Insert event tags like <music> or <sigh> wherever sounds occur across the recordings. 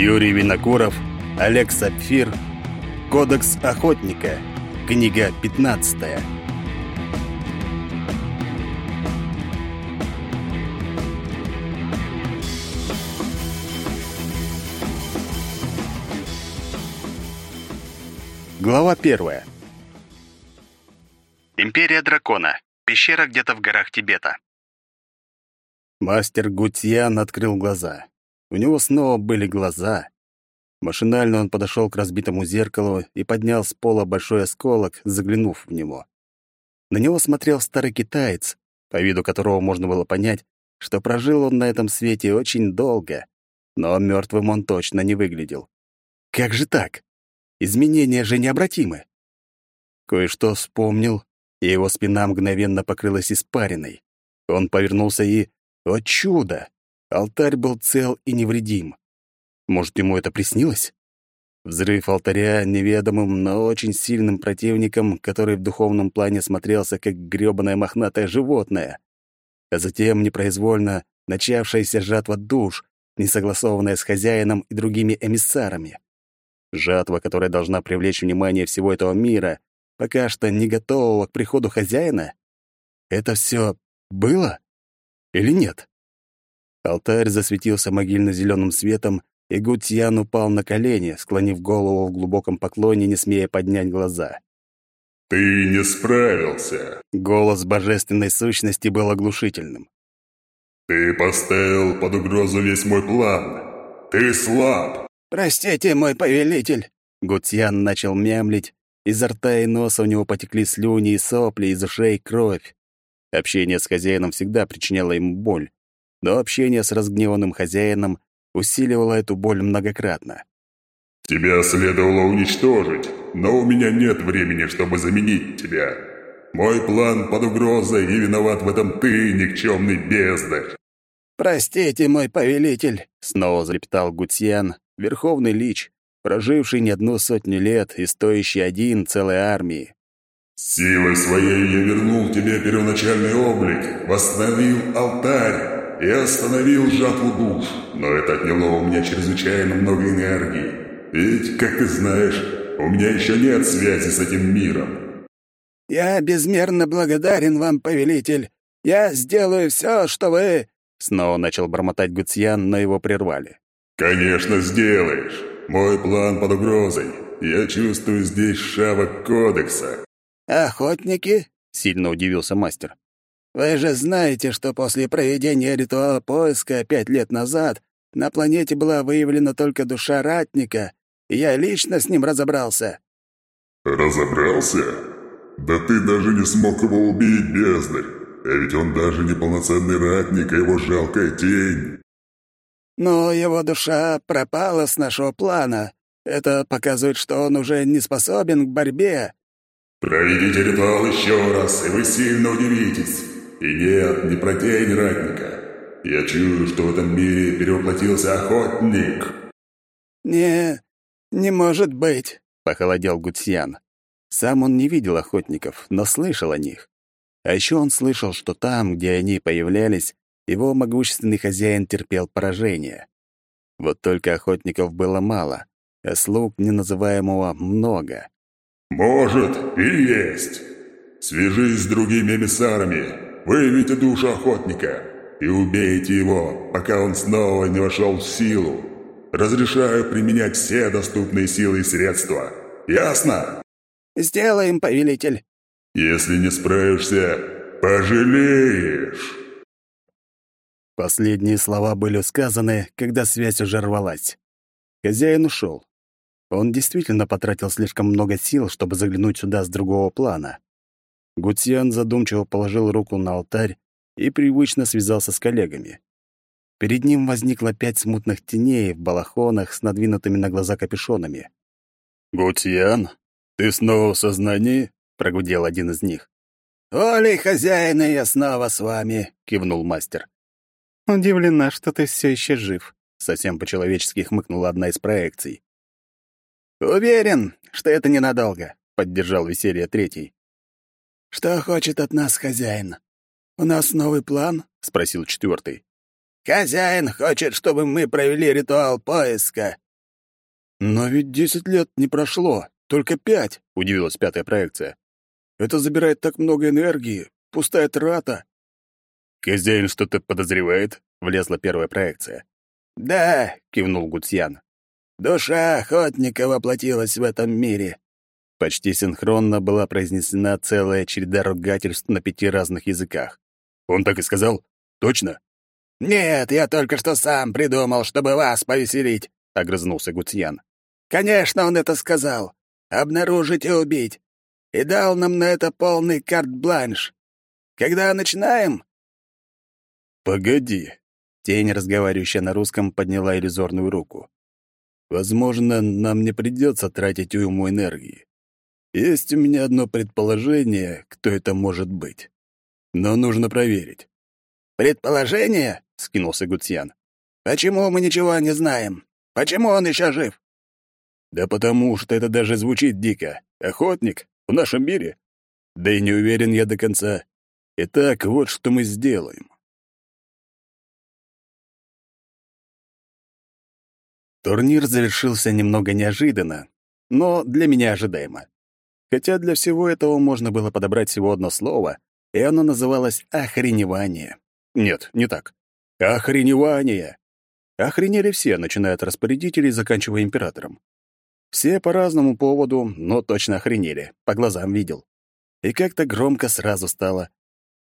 Юрий Винокуров, Олег Сапфир, Кодекс охотника, книга 15. Глава первая. Империя дракона. Пещера где-то в горах Тибета. Мастер Гутьян открыл глаза. У него снова были глаза. Машинально он подошел к разбитому зеркалу и поднял с пола большой осколок, заглянув в него. На него смотрел старый китаец, по виду которого можно было понять, что прожил он на этом свете очень долго, но мертвым он точно не выглядел. Как же так? Изменения же необратимы. Кое-что вспомнил, и его спина мгновенно покрылась испариной. Он повернулся и... О чудо! Алтарь был цел и невредим. Может, ему это приснилось? Взрыв алтаря неведомым, но очень сильным противником, который в духовном плане смотрелся как грёбаное мохнатое животное. А затем непроизвольно начавшаяся жатва душ, несогласованная с хозяином и другими эмиссарами. Жатва, которая должна привлечь внимание всего этого мира, пока что не готового к приходу хозяина? Это все было? Или нет? Алтарь засветился могильно-зеленым светом, и Гутьян упал на колени, склонив голову в глубоком поклоне, не смея поднять глаза. «Ты не справился!» Голос божественной сущности был оглушительным. «Ты поставил под угрозу весь мой план. Ты слаб!» «Простите, мой повелитель!» Гутьян начал мямлить. Изо рта и носа у него потекли слюни и сопли, из ушей кровь. Общение с хозяином всегда причиняло ему боль но общение с разгневанным хозяином усиливало эту боль многократно. «Тебя следовало уничтожить, но у меня нет времени, чтобы заменить тебя. Мой план под угрозой, и виноват в этом ты, никчемный бездарь». «Простите, мой повелитель», — снова залептал Гутьян, верховный лич, проживший не одну сотню лет и стоящий один целой армии. «Силой своей я вернул тебе первоначальный облик, восстановил алтарь, и остановил жатву душ, но это отняло у меня чрезвычайно много энергии. Ведь, как ты знаешь, у меня еще нет связи с этим миром. «Я безмерно благодарен вам, повелитель. Я сделаю все, что вы...» Снова начал бормотать Гуцьян, но его прервали. «Конечно, сделаешь. Мой план под угрозой. Я чувствую здесь шавок кодекса». «Охотники?» — сильно удивился мастер. Вы же знаете, что после проведения ритуала поиска пять лет назад на планете была выявлена только душа ратника, и я лично с ним разобрался». «Разобрался? Да ты даже не смог его убить, бездарь! А ведь он даже не полноценный ратник, а его жалкая тень!» «Но его душа пропала с нашего плана. Это показывает, что он уже не способен к борьбе». «Проведите ритуал еще раз, и вы сильно удивитесь. И нет, не про тень ратника. Я чую, что в этом мире перевоплотился охотник. Не, не может быть, похолодел Гутсьян. Сам он не видел охотников, но слышал о них. А еще он слышал, что там, где они появлялись, его могущественный хозяин терпел поражение. Вот только охотников было мало, а слуг неназываемого много. «Может, и есть. Свяжись с другими эмиссарами, Выявите душу охотника и убейте его, пока он снова не вошел в силу. Разрешаю применять все доступные силы и средства. Ясно? Сделаем, повелитель. Если не справишься, пожалеешь. Последние слова были сказаны, когда связь уже рвалась. Хозяин ушел. Он действительно потратил слишком много сил, чтобы заглянуть сюда с другого плана. Гутьян задумчиво положил руку на алтарь и привычно связался с коллегами. Перед ним возникло пять смутных теней в балахонах с надвинутыми на глаза капюшонами. «Гутьян, ты снова в сознании?» — прогудел один из них. «Олей, хозяина, я снова с вами!» — кивнул мастер. «Удивлена, что ты все еще жив», — совсем по-человечески хмыкнула одна из проекций. «Уверен, что это ненадолго», — поддержал веселье третий. «Что хочет от нас хозяин? У нас новый план?» — спросил четвертый. «Хозяин хочет, чтобы мы провели ритуал поиска «Но ведь десять лет не прошло, только пять», — удивилась пятая проекция. «Это забирает так много энергии, пустая трата». «Хозяин что-то подозревает?» — влезла первая проекция. «Да», — кивнул Гуцьян. «Душа охотника воплотилась в этом мире». Почти синхронно была произнесена целая череда ругательств на пяти разных языках. «Он так и сказал? Точно?» «Нет, я только что сам придумал, чтобы вас повеселить», — огрызнулся Гуцьян. «Конечно, он это сказал. Обнаружить и убить. И дал нам на это полный карт-бланш. Когда начинаем?» «Погоди». Тень, разговаривающая на русском, подняла иллюзорную руку. «Возможно, нам не придется тратить уйму энергии. Есть у меня одно предположение, кто это может быть. Но нужно проверить». «Предположение?» — скинулся Гуцьян. «Почему мы ничего не знаем? Почему он еще жив?» «Да потому что это даже звучит дико. Охотник? В нашем мире? Да и не уверен я до конца. Итак, вот что мы сделаем. Турнир завершился немного неожиданно, но для меня ожидаемо. Хотя для всего этого можно было подобрать всего одно слово, и оно называлось «охреневание». Нет, не так. Охреневание! Охренели все, начиная от распорядителей, заканчивая императором. Все по разному поводу, но точно охренели, по глазам видел. И как-то громко сразу стало.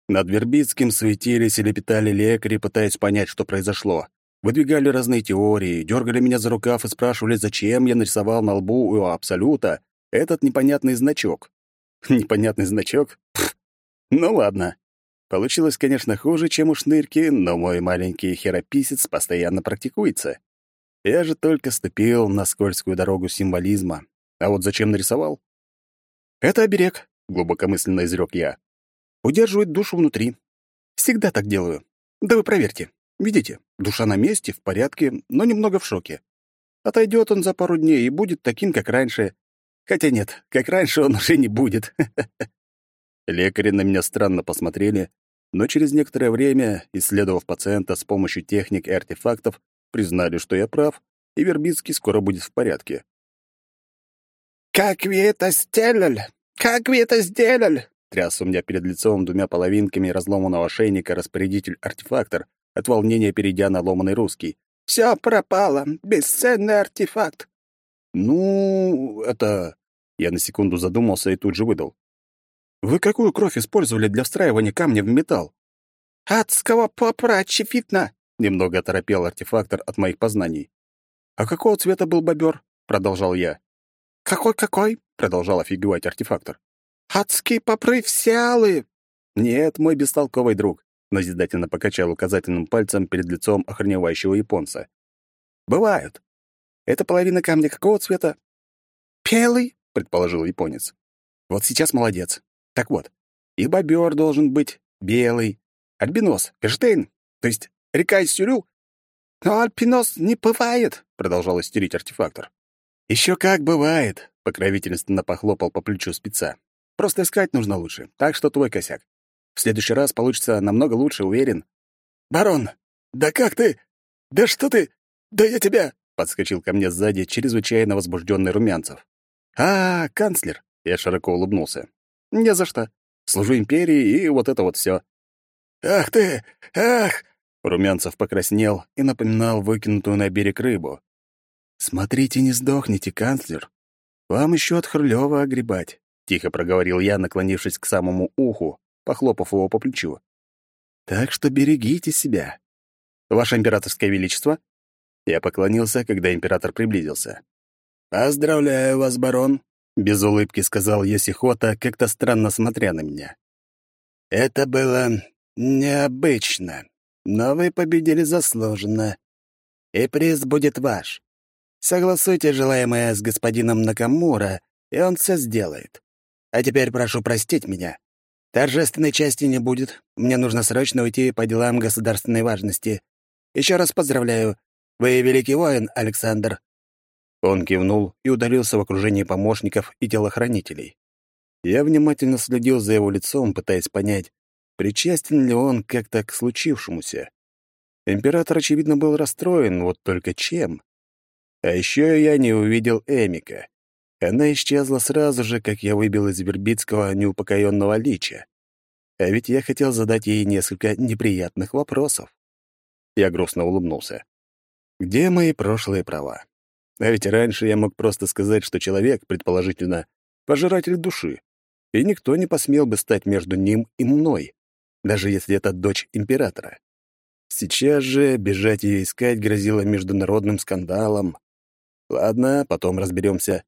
Над Вербицким светились и лепетали лекари, пытаясь понять, что произошло. Выдвигали разные теории, дергали меня за рукав и спрашивали, зачем я нарисовал на лбу у Абсолюта этот непонятный значок. <laughs> Непонятный значок? Пф. Ну ладно. Получилось, конечно, хуже, чем у шнырки, но мой маленький херописец постоянно практикуется. Я же только ступил на скользкую дорогу символизма. А вот зачем нарисовал? «Это оберег», — глубокомысленно изрек я. «Удерживает душу внутри. Всегда так делаю. Да вы проверьте. Видите, душа на месте, в порядке, но немного в шоке. Отойдет он за пару дней и будет таким, как раньше. Хотя нет, как раньше он уже не будет. <laughs> Лекари на меня странно посмотрели, но через некоторое время, исследовав пациента с помощью техник и артефактов, признали, что я прав, и Вербицкий скоро будет в порядке. «Как вы это сделали? Как вы это сделали?» Тряс у меня перед лицом двумя половинками разломанного шейника распорядитель-артефактор, от волнения перейдя на ломаный русский. «Все пропало. Бесценный артефакт». «Ну, это...» Я на секунду задумался и тут же выдал. «Вы какую кровь использовали для встраивания камня в металл?» «Адского попра, очевидно!» Немного оторопел артефактор от моих познаний. «А какого цвета был бобер?» — продолжал я. «Какой-какой?» — продолжал офигевать артефактор. «Адские попры все алые!» «Нет, мой бестолковый друг назидательно покачал указательным пальцем перед лицом охреневающего японца. «Бывают. Это половина камня какого цвета?» «Белый», — предположил японец. «Вот сейчас молодец. Так вот, и бобер должен быть белый. Альбинос, Эштейн, то есть река из Сюрю». «Но альбинос не бывает», — продолжал истерить артефактор. «Еще как бывает», — покровительственно похлопал по плечу спеца. «Просто искать нужно лучше, так что твой косяк. В следующий раз получится намного лучше, уверен. «Барон, да как ты? Да что ты? Да я тебя...» Подскочил ко мне сзади чрезвычайно возбужденный Румянцев. «А, канцлер!» — я широко улыбнулся. «Не за что. Служу империи, и вот это вот все. «Ах ты! Ах!» Румянцев покраснел и напоминал выкинутую на берег рыбу. «Смотрите, не сдохните, канцлер. Вам еще от Хрулева огребать», — тихо проговорил я, наклонившись к самому уху похлопав его по плечу. «Так что берегите себя. Ваше императорское величество?» Я поклонился, когда император приблизился. «Поздравляю вас, барон», — без улыбки сказал Йосихота, как-то странно смотря на меня. «Это было необычно, но вы победили заслуженно, и приз будет ваш. Согласуйте желаемое с господином Накамура, и он все сделает. А теперь прошу простить меня. Торжественной части не будет. Мне нужно срочно уйти по делам государственной важности. Еще раз поздравляю. Вы великий воин, Александр». Он кивнул и удалился в окружении помощников и телохранителей. Я внимательно следил за его лицом, пытаясь понять, причастен ли он как-то к случившемуся. Император, очевидно, был расстроен, вот только чем. А еще я не увидел Эмика. Она исчезла сразу же, как я выбил из Вербицкого неупокоенного лича. А ведь я хотел задать ей несколько неприятных вопросов. Я грустно улыбнулся. Где мои прошлые права? А ведь раньше я мог просто сказать, что человек, предположительно, пожиратель души, и никто не посмел бы стать между ним и мной, даже если это дочь императора. Сейчас же бежать ее искать грозило международным скандалом. Ладно, потом разберемся.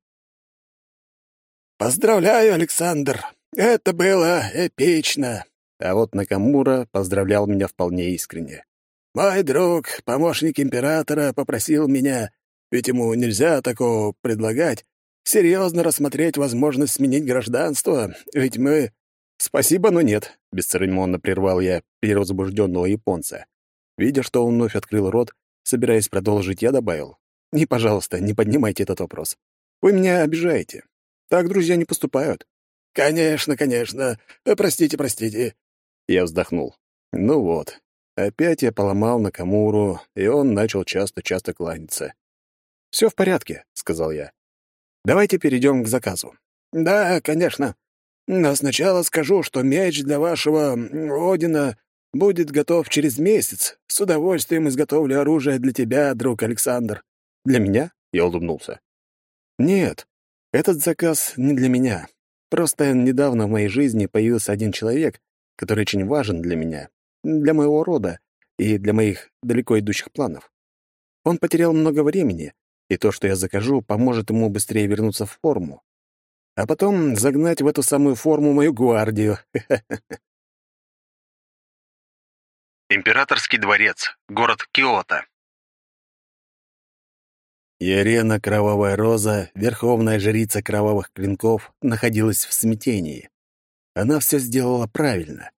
«Поздравляю, Александр! Это было эпично!» А вот Накамура поздравлял меня вполне искренне. «Мой друг, помощник императора, попросил меня, ведь ему нельзя такого предлагать, серьезно рассмотреть возможность сменить гражданство, ведь мы...» «Спасибо, но нет», — бесцеремонно прервал я перевозбужденного японца. Видя, что он вновь открыл рот, собираясь продолжить, я добавил. «Не, пожалуйста, не поднимайте этот вопрос. Вы меня обижаете. Так друзья не поступают». «Конечно, конечно. Простите, простите». Я вздохнул. «Ну вот, Опять я поломал Накамуру, и он начал часто-часто кланяться. «Все в порядке», — сказал я. «Давайте перейдем к заказу». «Да, конечно. Но сначала скажу, что меч для вашего Одина будет готов через месяц. С удовольствием изготовлю оружие для тебя, друг Александр». «Для меня?» — я улыбнулся. «Нет, этот заказ не для меня. Просто недавно в моей жизни появился один человек, который очень важен для меня для моего рода и для моих далеко идущих планов. Он потерял много времени, и то, что я закажу, поможет ему быстрее вернуться в форму. А потом загнать в эту самую форму мою гвардию. <laughs> Императорский дворец, город Киото. Ярена Кровавая Роза, верховная жрица кровавых клинков, находилась в смятении. Она все сделала правильно.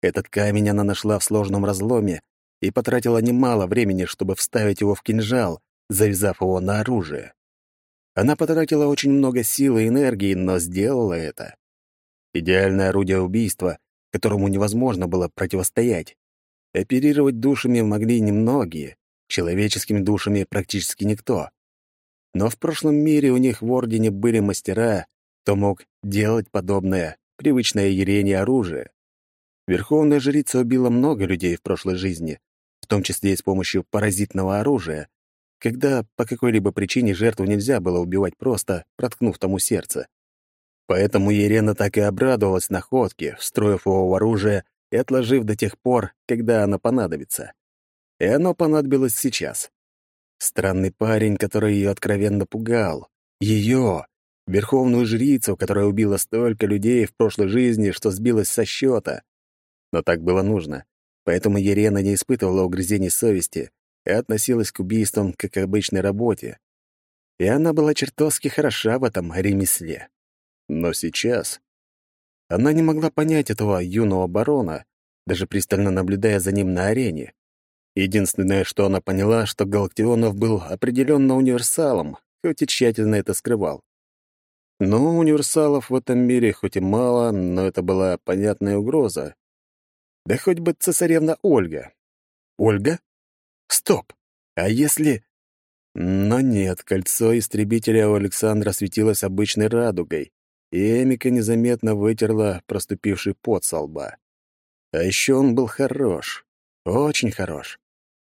Этот камень она нашла в сложном разломе и потратила немало времени, чтобы вставить его в кинжал, завязав его на оружие. Она потратила очень много сил и энергии, но сделала это. Идеальное орудие убийства, которому невозможно было противостоять. Оперировать душами могли немногие, человеческими душами практически никто. Но в прошлом мире у них в Ордене были мастера, кто мог делать подобное, привычное Ерене оружие. Верховная жрица убила много людей в прошлой жизни, в том числе и с помощью паразитного оружия, когда по какой-либо причине жертву нельзя было убивать просто, проткнув тому сердце. Поэтому Елена так и обрадовалась находке, встроив его в оружие и отложив до тех пор, когда оно понадобится. И оно понадобилось сейчас. Странный парень, который ее откровенно пугал. Ее, верховную жрицу, которая убила столько людей в прошлой жизни, что сбилась со счета. Но так было нужно. Поэтому Ерена не испытывала угрызений совести и относилась к убийствам как к обычной работе. И она была чертовски хороша в этом ремесле. Но сейчас она не могла понять этого юного барона, даже пристально наблюдая за ним на арене. Единственное, что она поняла, что Галактионов был определенно универсалом, хоть и тщательно это скрывал. Но универсалов в этом мире хоть и мало, но это была понятная угроза, да хоть бы цесаревна Ольга. Ольга? Стоп! А если... Но нет, кольцо истребителя у Александра светилось обычной радугой, и Эмика незаметно вытерла проступивший пот со лба. А еще он был хорош, очень хорош.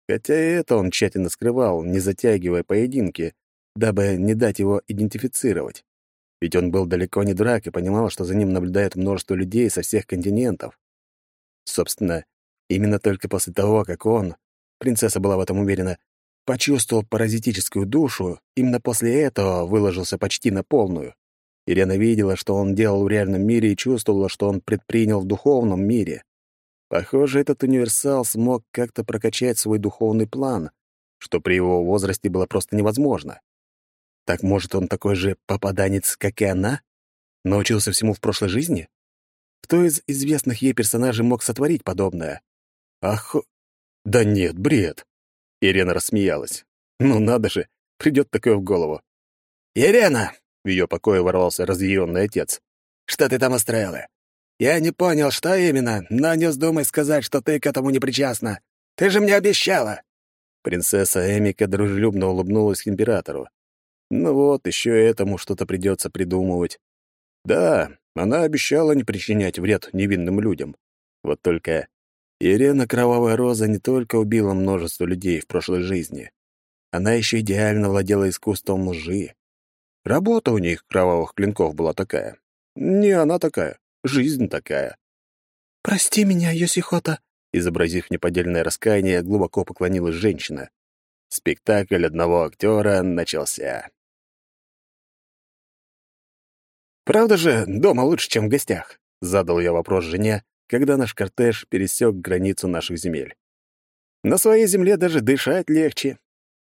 Хотя и это он тщательно скрывал, не затягивая поединки, дабы не дать его идентифицировать. Ведь он был далеко не дурак и понимал, что за ним наблюдает множество людей со всех континентов. Собственно, именно только после того, как он, принцесса была в этом уверена, почувствовал паразитическую душу, именно после этого выложился почти на полную. Ирена видела, что он делал в реальном мире и чувствовала, что он предпринял в духовном мире. Похоже, этот универсал смог как-то прокачать свой духовный план, что при его возрасте было просто невозможно. Так может, он такой же попаданец, как и она? Научился всему в прошлой жизни? Кто из известных ей персонажей мог сотворить подобное? Ах... Да нет, бред. Ирена рассмеялась. Ну надо же, придет такое в голову. «Ирена!» — в ее покое ворвался разъяренный отец. «Что ты там устроила? Я не понял, что именно, но не вздумай сказать, что ты к этому не причастна. Ты же мне обещала!» Принцесса Эмика дружелюбно улыбнулась императору. Ну вот, еще этому что-то придется придумывать. Да, она обещала не причинять вред невинным людям. Вот только Ирена Кровавая Роза не только убила множество людей в прошлой жизни. Она еще идеально владела искусством лжи. Работа у них, кровавых клинков, была такая. Не она такая, жизнь такая. «Прости меня, Йосихота», изобразив неподдельное раскаяние, глубоко поклонилась женщина. Спектакль одного актера начался. «Правда же, дома лучше, чем в гостях?» — задал я вопрос жене, когда наш кортеж пересек границу наших земель. «На своей земле даже дышать легче».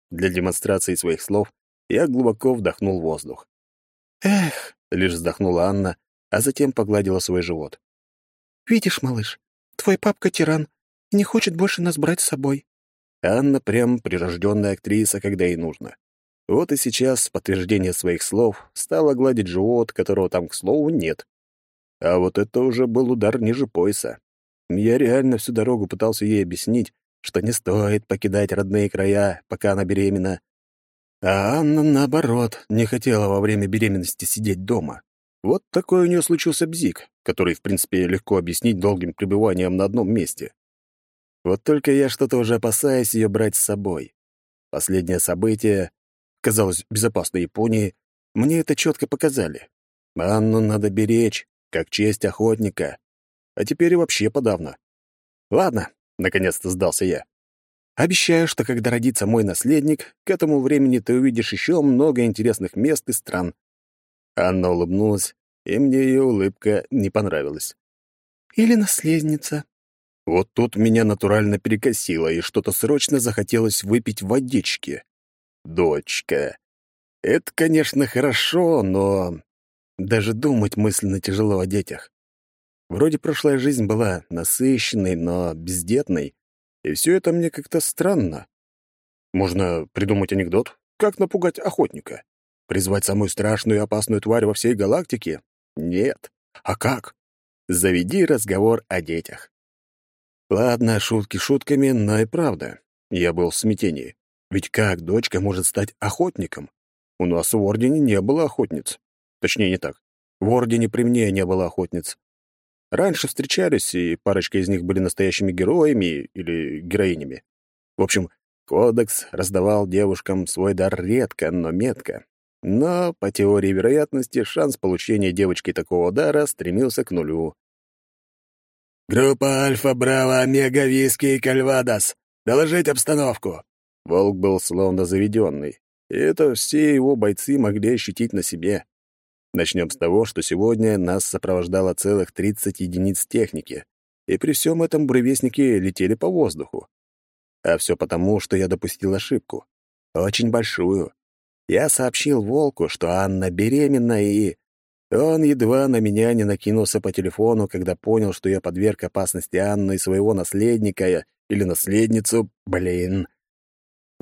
Для демонстрации своих слов я глубоко вдохнул воздух. «Эх!» — лишь вздохнула Анна, а затем погладила свой живот. «Видишь, малыш, твой папка тиран и не хочет больше нас брать с собой». Анна прям прирожденная актриса, когда ей нужно. Вот и сейчас, в подтверждение своих слов, стала гладить живот, которого там, к слову, нет. А вот это уже был удар ниже пояса. Я реально всю дорогу пытался ей объяснить, что не стоит покидать родные края, пока она беременна. А Анна, наоборот, не хотела во время беременности сидеть дома. Вот такой у нее случился бзик, который, в принципе, легко объяснить долгим пребыванием на одном месте. Вот только я что-то уже опасаюсь ее брать с собой. Последнее событие казалось, безопасной Японии, мне это четко показали. Анну надо беречь, как честь охотника. А теперь и вообще подавно. Ладно, наконец-то сдался я. Обещаю, что когда родится мой наследник, к этому времени ты увидишь еще много интересных мест и стран. Анна улыбнулась, и мне ее улыбка не понравилась. Или наследница. Вот тут меня натурально перекосило, и что-то срочно захотелось выпить водички дочка. Это, конечно, хорошо, но даже думать мысленно тяжело о детях. Вроде прошлая жизнь была насыщенной, но бездетной, и все это мне как-то странно. Можно придумать анекдот, как напугать охотника. Призвать самую страшную и опасную тварь во всей галактике? Нет. А как? Заведи разговор о детях. Ладно, шутки шутками, но и правда. Я был в смятении. Ведь как дочка может стать охотником? У нас в Ордене не было охотниц. Точнее, не так. В Ордене при мне не было охотниц. Раньше встречались, и парочка из них были настоящими героями или героинями. В общем, Кодекс раздавал девушкам свой дар редко, но метко. Но, по теории вероятности, шанс получения девочки такого дара стремился к нулю. «Группа Альфа, Браво, Омега, Виски и Кальвадос! Доложить обстановку!» Волк был словно заведенный, и это все его бойцы могли ощутить на себе. Начнем с того, что сегодня нас сопровождало целых 30 единиц техники, и при всем этом буревестники летели по воздуху. А все потому, что я допустил ошибку. Очень большую. Я сообщил Волку, что Анна беременна, и... Он едва на меня не накинулся по телефону, когда понял, что я подверг опасности Анну и своего наследника или наследницу. Блин.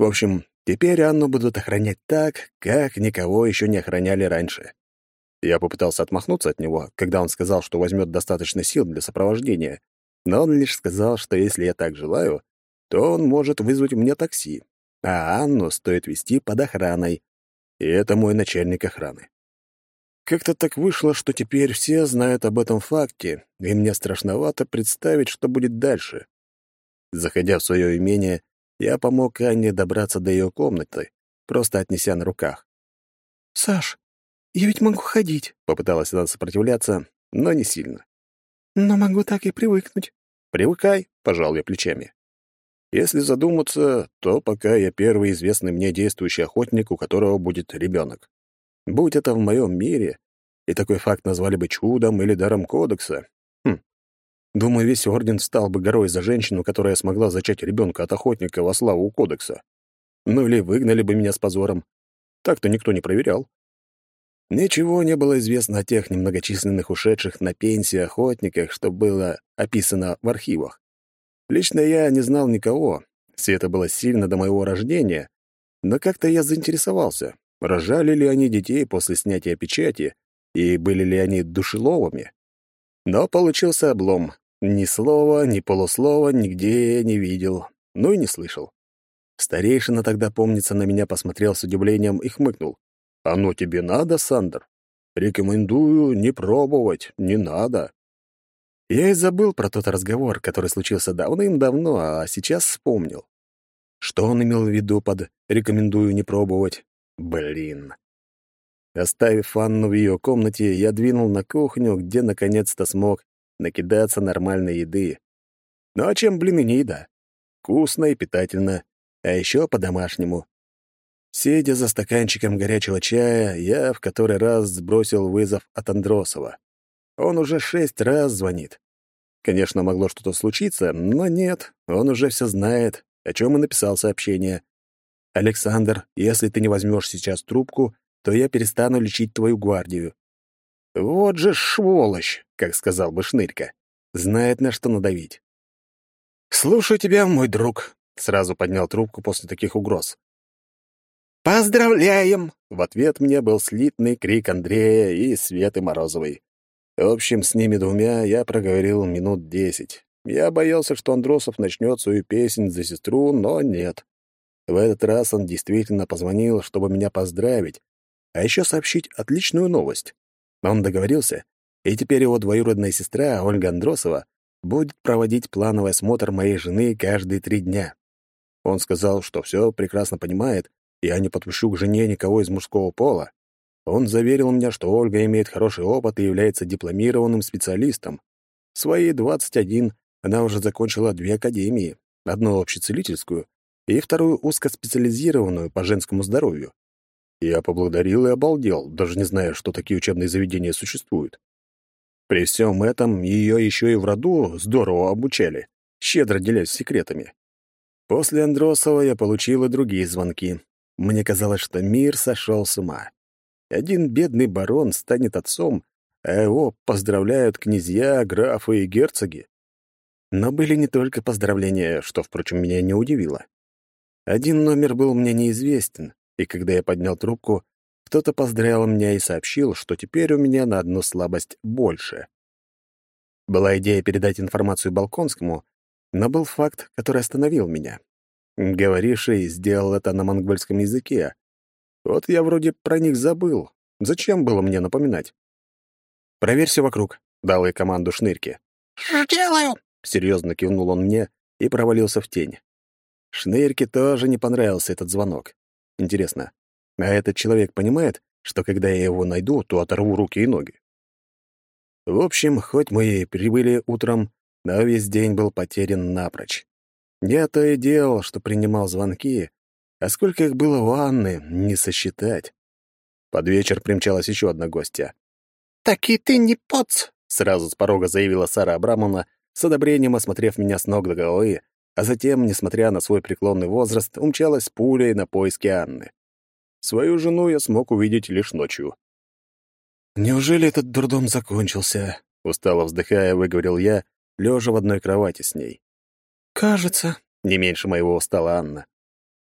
В общем, теперь Анну будут охранять так, как никого еще не охраняли раньше. Я попытался отмахнуться от него, когда он сказал, что возьмет достаточно сил для сопровождения, но он лишь сказал, что если я так желаю, то он может вызвать мне такси, а Анну стоит вести под охраной. И это мой начальник охраны. Как-то так вышло, что теперь все знают об этом факте, и мне страшновато представить, что будет дальше. Заходя в свое имение, я помог Анне добраться до ее комнаты, просто отнеся на руках. «Саш, я ведь могу ходить», — попыталась она сопротивляться, но не сильно. «Но могу так и привыкнуть». «Привыкай», — пожал я плечами. Если задуматься, то пока я первый известный мне действующий охотник, у которого будет ребенок. Будь это в моем мире, и такой факт назвали бы чудом или даром кодекса, Думаю, весь орден стал бы горой за женщину, которая смогла зачать ребенка от охотника во славу кодекса. Ну или выгнали бы меня с позором. Так-то никто не проверял. Ничего не было известно о тех немногочисленных ушедших на пенсию охотниках, что было описано в архивах. Лично я не знал никого. Все это было сильно до моего рождения, но как-то я заинтересовался, рожали ли они детей после снятия печати и были ли они душеловыми. Но получился облом. Ни слова, ни полуслова нигде я не видел, ну и не слышал. Старейшина тогда, помнится, на меня посмотрел с удивлением и хмыкнул. Оно тебе надо, Сандер? Рекомендую не пробовать, не надо. Я и забыл про тот разговор, который случился давным-давно, а сейчас вспомнил. Что он имел в виду под «рекомендую не пробовать»? Блин. Оставив Анну в ее комнате, я двинул на кухню, где наконец-то смог накидаться нормальной еды. Ну а чем блины не еда? Вкусно и питательно, а еще по-домашнему. Сидя за стаканчиком горячего чая, я в который раз сбросил вызов от Андросова. Он уже шесть раз звонит. Конечно, могло что-то случиться, но нет, он уже все знает, о чем и написал сообщение. «Александр, если ты не возьмешь сейчас трубку, то я перестану лечить твою гвардию». «Вот же сволочь!» как сказал бы Шнырька. Знает, на что надавить. «Слушаю тебя, мой друг», — сразу поднял трубку после таких угроз. «Поздравляем!» — в ответ мне был слитный крик Андрея и Светы Морозовой. В общем, с ними двумя я проговорил минут десять. Я боялся, что Андросов начнет свою песнь за сестру, но нет. В этот раз он действительно позвонил, чтобы меня поздравить, а еще сообщить отличную новость. Он договорился, и теперь его двоюродная сестра, Ольга Андросова, будет проводить плановый осмотр моей жены каждые три дня. Он сказал, что все прекрасно понимает, я не подпущу к жене никого из мужского пола. Он заверил меня, что Ольга имеет хороший опыт и является дипломированным специалистом. В свои 21 она уже закончила две академии, одну общецелительскую и вторую узкоспециализированную по женскому здоровью. Я поблагодарил и обалдел, даже не зная, что такие учебные заведения существуют. При всем этом ее еще и в роду здорово обучали, щедро делясь секретами. После Андросова я получил и другие звонки. Мне казалось, что мир сошел с ума. Один бедный барон станет отцом, а его поздравляют князья, графы и герцоги. Но были не только поздравления, что, впрочем, меня не удивило. Один номер был мне неизвестен, и когда я поднял трубку, кто-то поздравил меня и сообщил, что теперь у меня на одну слабость больше. Была идея передать информацию Балконскому, но был факт, который остановил меня. Говоривший сделал это на монгольском языке. Вот я вроде про них забыл. Зачем было мне напоминать? «Проверь все вокруг», — дал я команду шнырки. «Делаю», — серьезно кивнул он мне и провалился в тень. Шнырке тоже не понравился этот звонок. Интересно, а этот человек понимает, что когда я его найду, то оторву руки и ноги. В общем, хоть мы и прибыли утром, но весь день был потерян напрочь. Я то и делал, что принимал звонки, а сколько их было у Анны, не сосчитать. Под вечер примчалась еще одна гостья. «Таки ты не поц!» — сразу с порога заявила Сара Абрамовна, с одобрением осмотрев меня с ног до головы, а затем, несмотря на свой преклонный возраст, умчалась пулей на поиски Анны. Свою жену я смог увидеть лишь ночью. «Неужели этот дурдом закончился?» — устало вздыхая, выговорил я, лежа в одной кровати с ней. «Кажется», — не меньше моего устала Анна.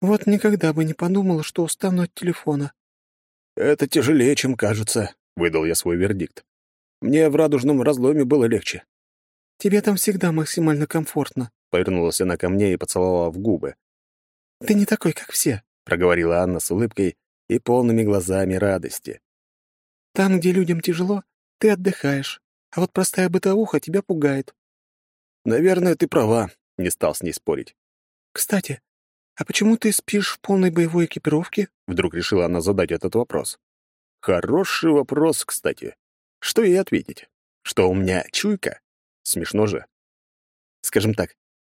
«Вот никогда бы не подумала, что устану от телефона». «Это тяжелее, чем кажется», — выдал я свой вердикт. «Мне в радужном разломе было легче». «Тебе там всегда максимально комфортно», — повернулась она ко мне и поцеловала в губы. «Ты не такой, как все. — проговорила Анна с улыбкой и полными глазами радости. «Там, где людям тяжело, ты отдыхаешь, а вот простая бытовуха тебя пугает». «Наверное, ты права», — не стал с ней спорить. «Кстати, а почему ты спишь в полной боевой экипировке?» Вдруг решила она задать этот вопрос. Хороший вопрос, кстати. Что ей ответить? Что у меня чуйка? Смешно же. Скажем так,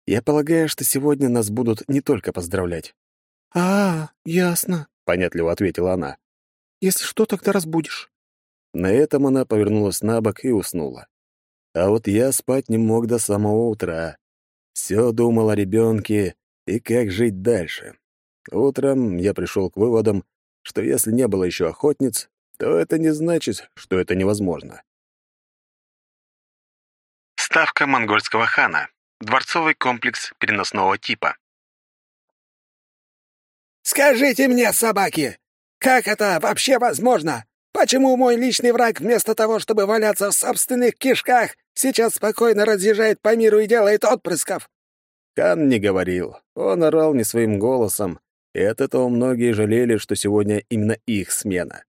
я полагаю, что сегодня нас будут не только поздравлять. «А, ясно», — понятливо ответила она. «Если что, тогда разбудишь». На этом она повернулась на бок и уснула. А вот я спать не мог до самого утра. Все думал о ребенке и как жить дальше. Утром я пришел к выводам, что если не было еще охотниц, то это не значит, что это невозможно. Ставка монгольского хана. Дворцовый комплекс переносного типа. «Скажите мне, собаки, как это вообще возможно? Почему мой личный враг вместо того, чтобы валяться в собственных кишках, сейчас спокойно разъезжает по миру и делает отпрысков?» Хан не говорил. Он орал не своим голосом, И от этого многие жалели, что сегодня именно их смена.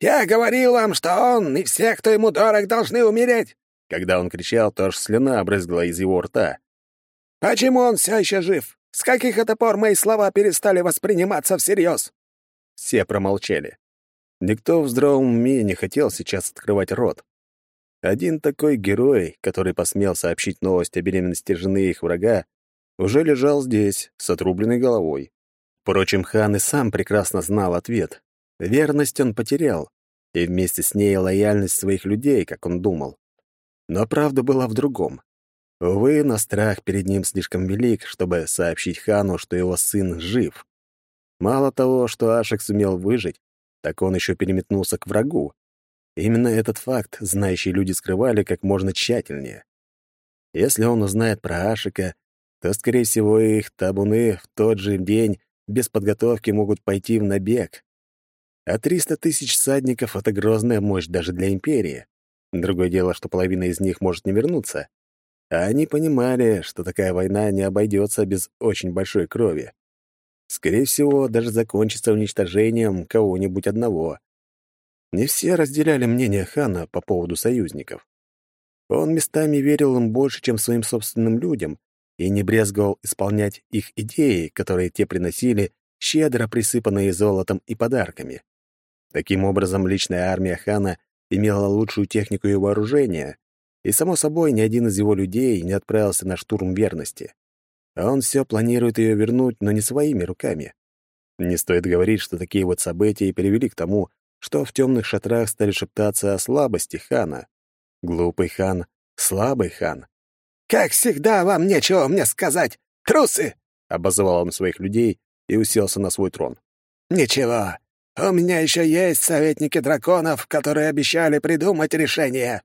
«Я говорил вам, что он и все, кто ему дорог, должны умереть!» Когда он кричал, то аж слюна обрызгала из его рта. «Почему он все еще жив? С каких это пор мои слова перестали восприниматься всерьез?» Все промолчали. Никто в здравом уме не хотел сейчас открывать рот. Один такой герой, который посмел сообщить новость о беременности жены их врага, уже лежал здесь, с отрубленной головой. Впрочем, хан и сам прекрасно знал ответ. Верность он потерял, и вместе с ней лояльность своих людей, как он думал. Но правда была в другом. Увы, но страх перед ним слишком велик, чтобы сообщить хану, что его сын жив. Мало того, что Ашек сумел выжить, так он еще переметнулся к врагу. Именно этот факт знающие люди скрывали как можно тщательнее. Если он узнает про Ашика, то, скорее всего, их табуны в тот же день без подготовки могут пойти в набег. А 300 тысяч всадников — это грозная мощь даже для империи. Другое дело, что половина из них может не вернуться. А они понимали, что такая война не обойдется без очень большой крови. Скорее всего, даже закончится уничтожением кого-нибудь одного. Не все разделяли мнение хана по поводу союзников. Он местами верил им больше, чем своим собственным людям, и не брезговал исполнять их идеи, которые те приносили, щедро присыпанные золотом и подарками. Таким образом, личная армия хана имела лучшую технику и вооружение, и, само собой, ни один из его людей не отправился на штурм верности. А он все планирует ее вернуть, но не своими руками. Не стоит говорить, что такие вот события и привели к тому, что в темных шатрах стали шептаться о слабости хана. Глупый хан, слабый хан. «Как всегда, вам нечего мне сказать! Трусы!» — обозвал он своих людей и уселся на свой трон. «Ничего, у меня еще есть советники драконов, которые обещали придумать решение».